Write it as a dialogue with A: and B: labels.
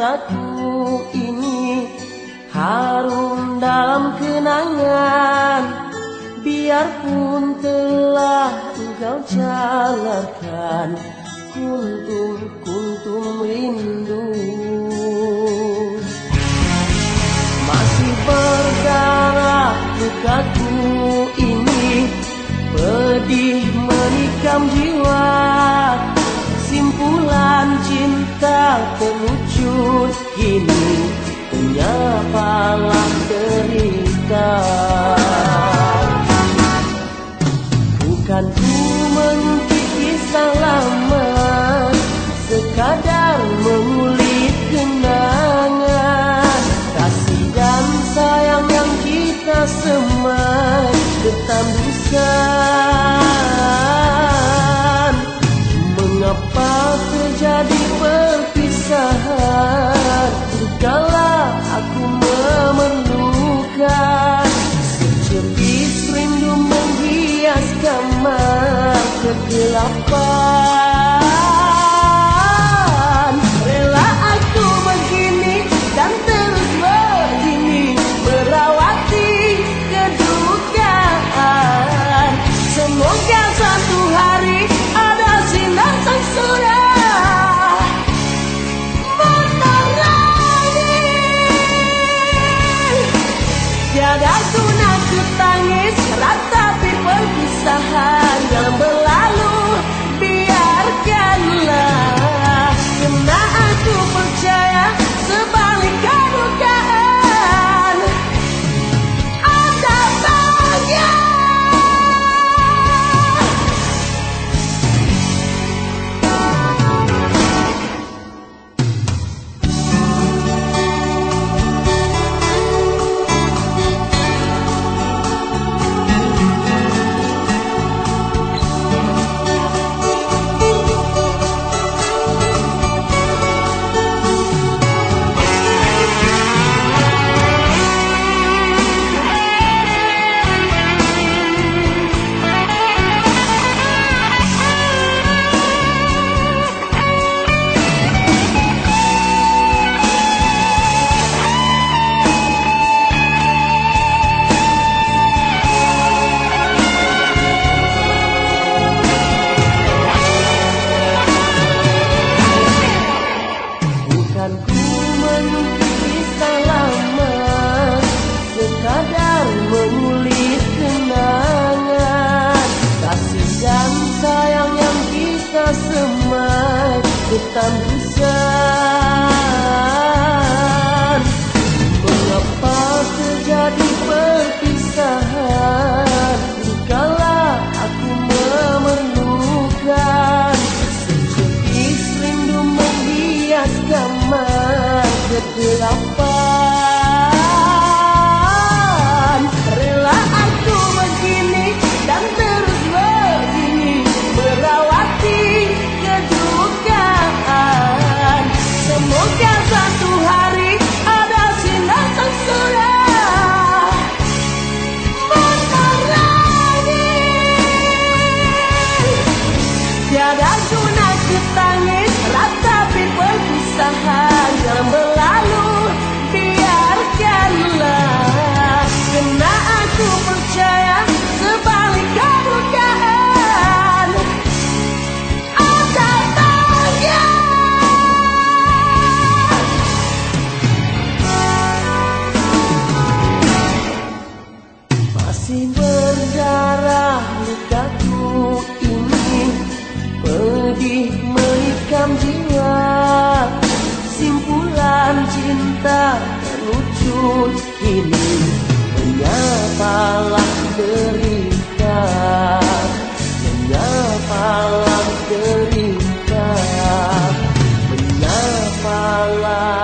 A: satu ini harum dalam kenangan. Biarpun telah engkau jalankan kuntum-kuntum rindu. Masih berdarah lukaku ini pedih menikam jiwa. begini punya apa Kebis rindu menghias kamar kegelapan. tembusan Mengapa terjadi perpisahan? Dikala aku memerlukan? Sejenis rindu menghias kamar kegelapan la